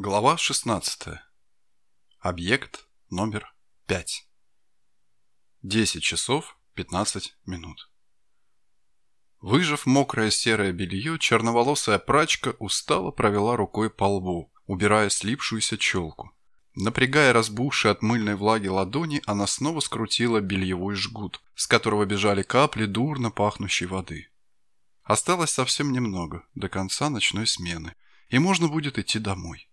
Глава 16. Объект номер 5. 10 часов 15 минут. Выжав мокрое серое белье, черноволосая прачка устало провела рукой по лбу, убирая слипшуюся челку. Напрягая разбухшие от мыльной влаги ладони, она снова скрутила бельевой жгут, с которого бежали капли дурно пахнущей воды. Осталось совсем немного, до конца ночной смены, и можно будет идти домой.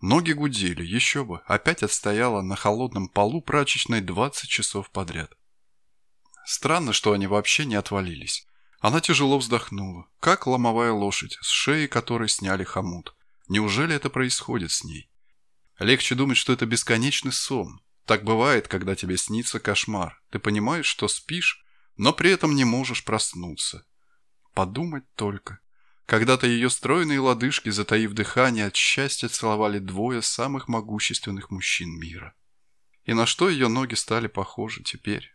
Ноги гудели, еще бы, опять отстояла на холодном полу прачечной 20 часов подряд. Странно, что они вообще не отвалились. Она тяжело вздохнула, как ломовая лошадь, с шеи которой сняли хомут. Неужели это происходит с ней? Легче думать, что это бесконечный сон. Так бывает, когда тебе снится кошмар. Ты понимаешь, что спишь, но при этом не можешь проснуться. Подумать только. Когда-то ее стройные лодыжки, затаив дыхание, от счастья целовали двое самых могущественных мужчин мира. И на что ее ноги стали похожи теперь?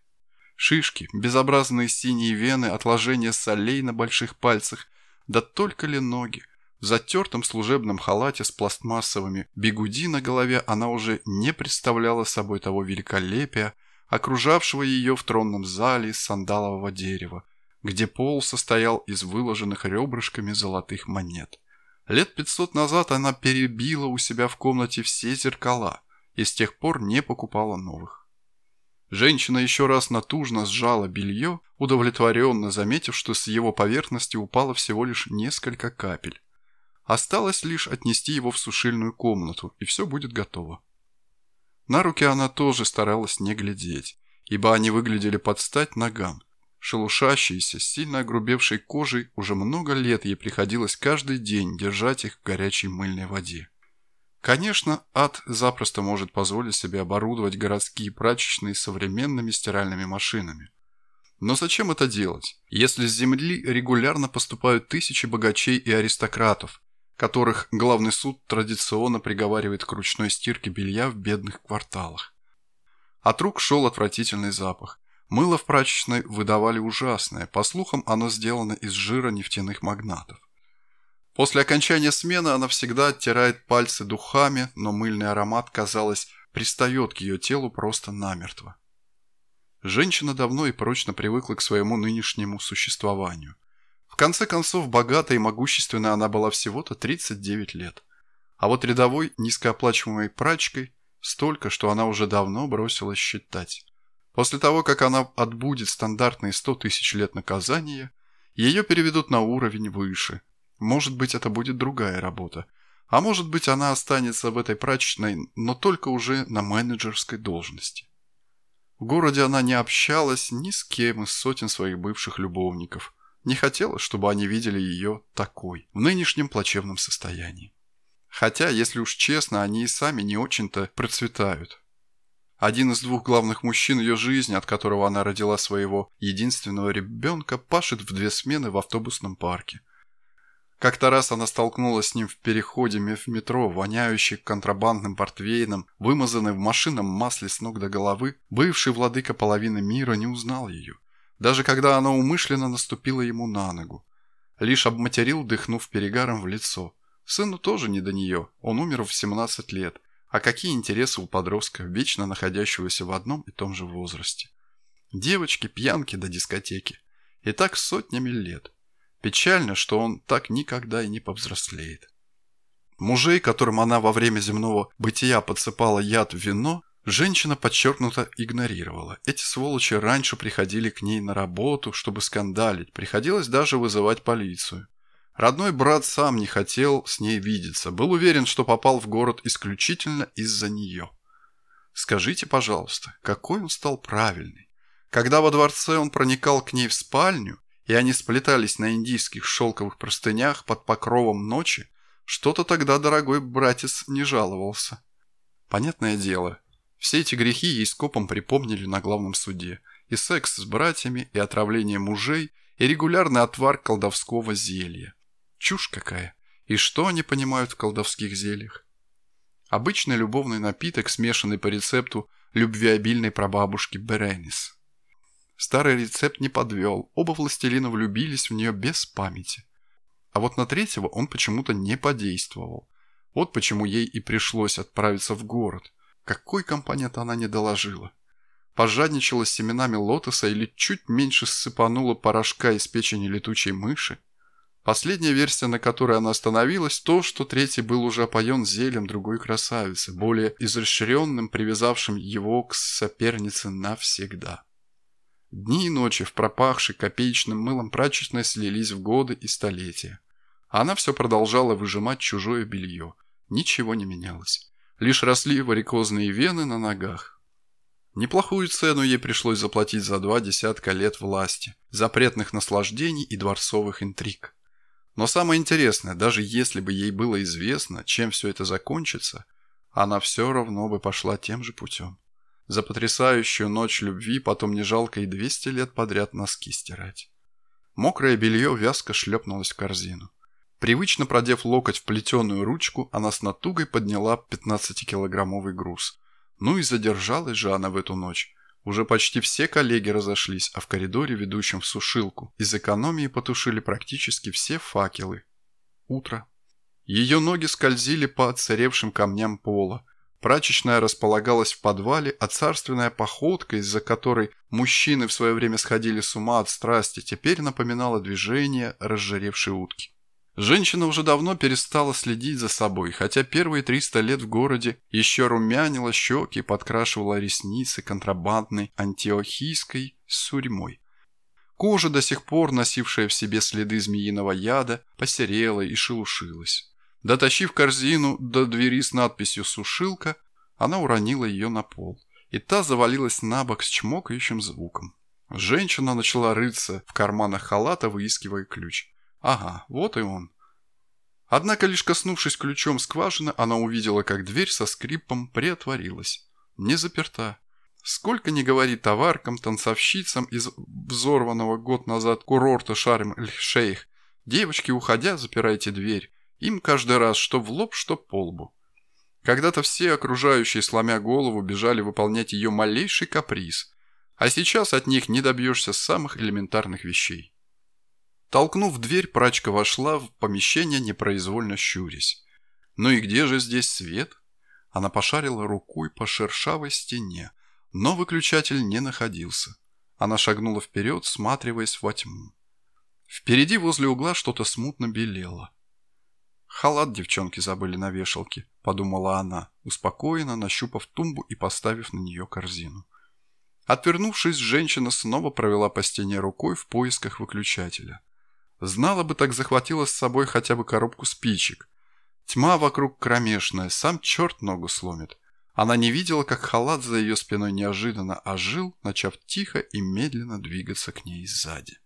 Шишки, безобразные синие вены, отложения солей на больших пальцах. Да только ли ноги? В затертом служебном халате с пластмассовыми бигуди на голове она уже не представляла собой того великолепия, окружавшего ее в тронном зале из сандалового дерева, где пол состоял из выложенных ребрышками золотых монет. Лет пятьсот назад она перебила у себя в комнате все зеркала и с тех пор не покупала новых. Женщина еще раз натужно сжала белье, удовлетворенно заметив, что с его поверхности упало всего лишь несколько капель. Осталось лишь отнести его в сушильную комнату, и все будет готово. На руки она тоже старалась не глядеть, ибо они выглядели под стать ногам, Шелушащейся, сильно огрубевшей кожей уже много лет ей приходилось каждый день держать их в горячей мыльной воде. Конечно, ад запросто может позволить себе оборудовать городские прачечные современными стиральными машинами. Но зачем это делать, если с земли регулярно поступают тысячи богачей и аристократов, которых главный суд традиционно приговаривает к ручной стирке белья в бедных кварталах? От рук шел отвратительный запах, Мыло в прачечной выдавали ужасное, по слухам оно сделано из жира нефтяных магнатов. После окончания смены она всегда оттирает пальцы духами, но мыльный аромат, казалось, пристает к ее телу просто намертво. Женщина давно и прочно привыкла к своему нынешнему существованию. В конце концов, богатая и могущественная она была всего-то 39 лет. А вот рядовой, низкооплачиваемой прачкой столько, что она уже давно бросила считать. После того, как она отбудет стандартные 100 тысяч лет наказания, ее переведут на уровень выше. Может быть, это будет другая работа. А может быть, она останется в этой прачечной, но только уже на менеджерской должности. В городе она не общалась ни с кем из сотен своих бывших любовников. Не хотела, чтобы они видели ее такой, в нынешнем плачевном состоянии. Хотя, если уж честно, они и сами не очень-то процветают. Один из двух главных мужчин ее жизни, от которого она родила своего единственного ребенка, пашет в две смены в автобусном парке. Как-то раз она столкнулась с ним в переходе в метро, воняющий контрабандным портвейном, вымазанный в машинном масле с ног до головы, бывший владыка половины мира не узнал ее. Даже когда она умышленно наступила ему на ногу. Лишь обматерил, дыхнув перегаром в лицо. Сыну тоже не до нее, он умер в 17 лет. А какие интересы у подростка, вечно находящегося в одном и том же возрасте? Девочки, пьянки до дискотеки. И так сотнями лет. Печально, что он так никогда и не повзрослеет. Мужей, которым она во время земного бытия подсыпала яд в вино, женщина подчеркнуто игнорировала. Эти сволочи раньше приходили к ней на работу, чтобы скандалить. Приходилось даже вызывать полицию. Родной брат сам не хотел с ней видеться, был уверен, что попал в город исключительно из-за нее. Скажите, пожалуйста, какой он стал правильный. Когда во дворце он проникал к ней в спальню, и они сплетались на индийских шелковых простынях под покровом ночи, что-то тогда дорогой братец не жаловался. Понятное дело, все эти грехи ей скопом припомнили на главном суде. И секс с братьями, и отравление мужей, и регулярный отвар колдовского зелья. Чушь какая. И что они понимают в колдовских зельях? Обычный любовный напиток, смешанный по рецепту любвеобильной прабабушки Беренис. Старый рецепт не подвел, оба властелина влюбились в нее без памяти. А вот на третьего он почему-то не подействовал. Вот почему ей и пришлось отправиться в город. Какой компонент она не доложила? Пожадничала с семенами лотоса или чуть меньше ссыпанула порошка из печени летучей мыши? Последняя версия, на которой она остановилась, то, что третий был уже опоен зелем другой красавицы, более изощренным, привязавшим его к сопернице навсегда. Дни и ночи в пропахшей копеечным мылом прачечной слились в годы и столетия. Она все продолжала выжимать чужое белье. Ничего не менялось. Лишь росли варикозные вены на ногах. Неплохую цену ей пришлось заплатить за два десятка лет власти, запретных наслаждений и дворцовых интриг. Но самое интересное, даже если бы ей было известно, чем все это закончится, она все равно бы пошла тем же путем. За потрясающую ночь любви потом не жалко и 200 лет подряд носки стирать. Мокрое белье вязко шлепнулось в корзину. Привычно продев локоть в плетеную ручку, она с натугой подняла 15-килограммовый груз. Ну и задержалась же она в эту ночь. Уже почти все коллеги разошлись, а в коридоре, ведущем в сушилку, из экономии потушили практически все факелы. Утро. Ее ноги скользили по отсыревшим камням пола. Прачечная располагалась в подвале, а царственная походка, из-за которой мужчины в свое время сходили с ума от страсти, теперь напоминала движение разжаревшей утки. Женщина уже давно перестала следить за собой, хотя первые 300 лет в городе еще румянила щеки, подкрашивала ресницы контрабандной антиохийской сурьмой. Кожа, до сих пор носившая в себе следы змеиного яда, посерела и шелушилась. Дотащив корзину до двери с надписью «Сушилка», она уронила ее на пол, и та завалилась на бок с чмокающим звуком. Женщина начала рыться в карманах халата, выискивая ключ. Ага, вот и он. Однако, лишь коснувшись ключом скважины, она увидела, как дверь со скрипом приотворилась. Не заперта. Сколько ни говори товаркам, танцовщицам из взорванного год назад курорта Шарм-эль-Шейх, девочки, уходя, запирайте дверь. Им каждый раз что в лоб, что по лбу. Когда-то все окружающие, сломя голову, бежали выполнять ее малейший каприз, а сейчас от них не добьешься самых элементарных вещей. Толкнув дверь, прачка вошла в помещение, непроизвольно щурясь. «Ну и где же здесь свет?» Она пошарила рукой по шершавой стене, но выключатель не находился. Она шагнула вперед, сматриваясь во тьму. Впереди возле угла что-то смутно белело. «Халат девчонки забыли на вешалке», — подумала она, успокоенно нащупав тумбу и поставив на нее корзину. Отвернувшись, женщина снова провела по стене рукой в поисках выключателя. Знала бы, так захватила с собой хотя бы коробку спичек. Тьма вокруг кромешная, сам черт ногу сломит. Она не видела, как халат за ее спиной неожиданно ожил, начав тихо и медленно двигаться к ней сзади.